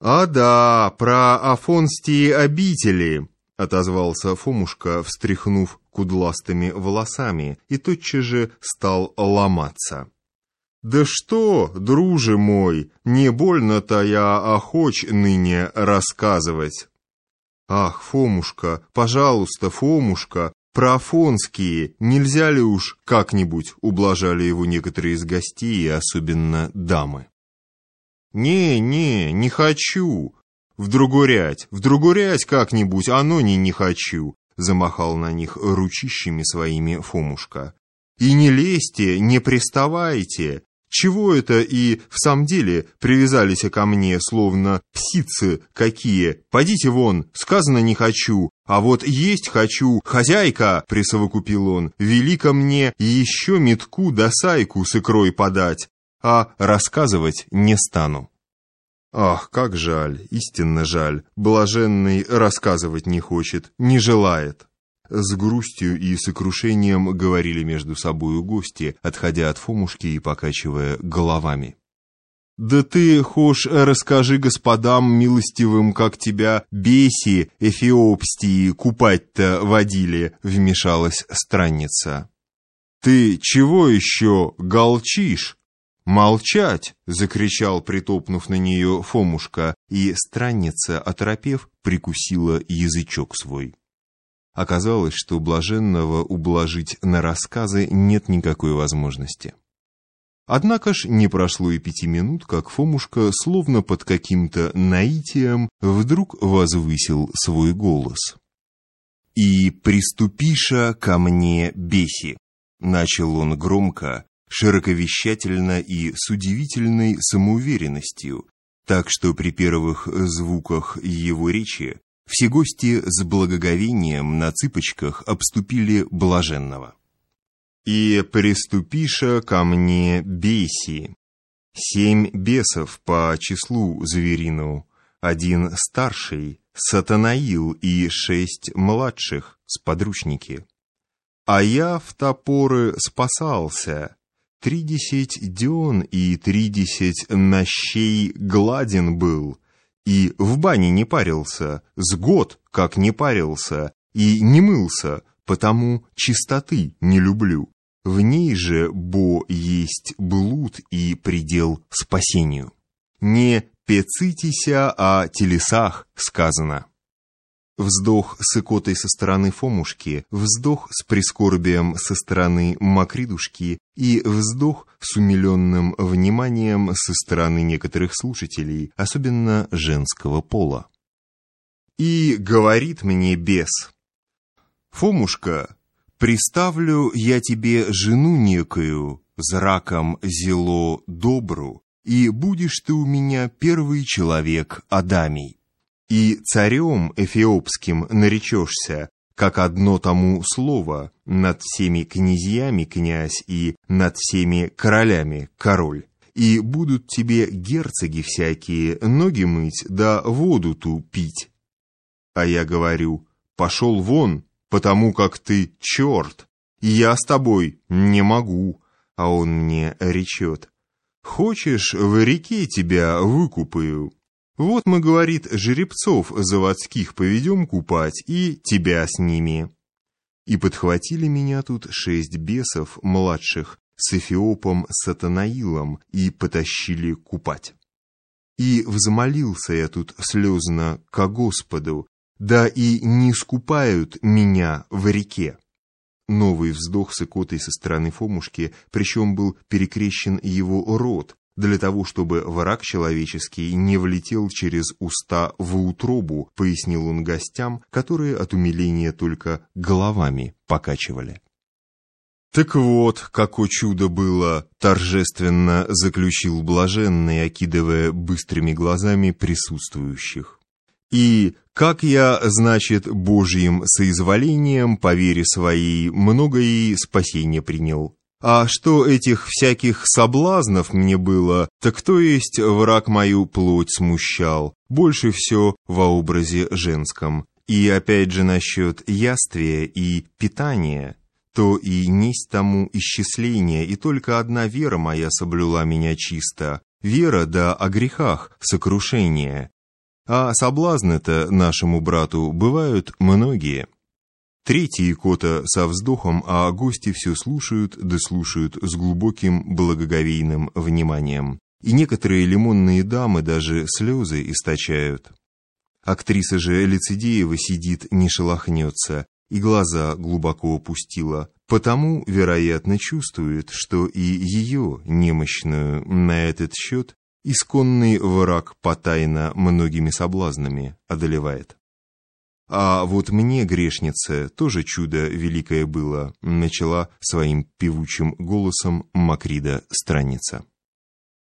«А да, про афонские обители», — отозвался Фомушка, встряхнув кудластыми волосами, и тотчас же стал ломаться. «Да что, друже мой, не больно-то я охоч ныне рассказывать». «Ах, Фомушка, пожалуйста, Фомушка, про афонские нельзя ли уж как-нибудь?» ублажали его некоторые из гостей, особенно дамы. «Не, не, не хочу. В другорять, в другорять как-нибудь, оно не не хочу», замахал на них ручищами своими Фомушка. «И не лезьте, не приставайте. Чего это и в самом деле привязались ко мне, словно псицы какие? Пойдите вон, сказано не хочу, а вот есть хочу. Хозяйка, присовокупил он, вели ко мне еще метку да сайку с икрой подать а рассказывать не стану. Ах, как жаль, истинно жаль, блаженный рассказывать не хочет, не желает. С грустью и сокрушением говорили между собою гости, отходя от Фомушки и покачивая головами. «Да ты, хошь, расскажи господам милостивым, как тебя беси эфиопстии купать-то водили», — вмешалась странница. «Ты чего еще голчишь?» «Молчать!» — закричал, притопнув на нее Фомушка, и странница, оторопев, прикусила язычок свой. Оказалось, что блаженного ублажить на рассказы нет никакой возможности. Однако ж не прошло и пяти минут, как Фомушка, словно под каким-то наитием, вдруг возвысил свой голос. «И приступиша ко мне беси!» — начал он громко, широковещательно и с удивительной самоуверенностью, так что при первых звуках его речи все гости с благоговением на цыпочках обступили блаженного. «И приступиша ко мне беси, семь бесов по числу зверину, один старший, сатанаил и шесть младших, сподручники. А я в топоры спасался, Тридесять дён и тридесять нощей гладен был, и в бане не парился, с год как не парился, и не мылся, потому чистоты не люблю. В ней же, бо есть блуд и предел спасению. Не пецитися о телесах сказано. Вздох с икотой со стороны Фомушки, вздох с прискорбием со стороны Макридушки и вздох с умиленным вниманием со стороны некоторых слушателей, особенно женского пола. И говорит мне бес, «Фомушка, приставлю я тебе жену некую, зраком зело добру, и будешь ты у меня первый человек Адамий и царем эфиопским наречешься, как одно тому слово, над всеми князьями князь и над всеми королями король. И будут тебе герцоги всякие ноги мыть да воду ту пить. А я говорю, пошел вон, потому как ты черт, я с тобой не могу. А он мне речет, хочешь, в реке тебя выкупаю. Вот мы, говорит, жеребцов заводских поведем купать и тебя с ними. И подхватили меня тут шесть бесов младших с Эфиопом Сатанаилом и потащили купать. И взмолился я тут слезно ко Господу, да и не скупают меня в реке. Новый вздох с икотой со стороны Фомушки, причем был перекрещен его рот, для того, чтобы враг человеческий не влетел через уста в утробу, пояснил он гостям, которые от умиления только головами покачивали. «Так вот, какое чудо было!» — торжественно заключил блаженный, окидывая быстрыми глазами присутствующих. «И как я, значит, Божьим соизволением, по вере своей, многое спасение принял, а что этих всяких соблазнов мне было, так то есть враг мою плоть смущал, больше все во образе женском. И опять же насчет яствия и питания, то и несть тому исчисление, и только одна вера моя соблюла меня чисто, вера да о грехах сокрушение, А соблазны-то нашему брату бывают многие. Третий кота со вздохом, а гости все слушают, да слушают с глубоким благоговейным вниманием. И некоторые лимонные дамы даже слезы источают. Актриса же Лицедеева сидит, не шелохнется, и глаза глубоко опустила, потому, вероятно, чувствует, что и ее, немощную, на этот счет, исконный враг потайно многими соблазнами одолевает. А вот мне, грешнице, тоже чудо великое было, начала своим певучим голосом Макрида страница.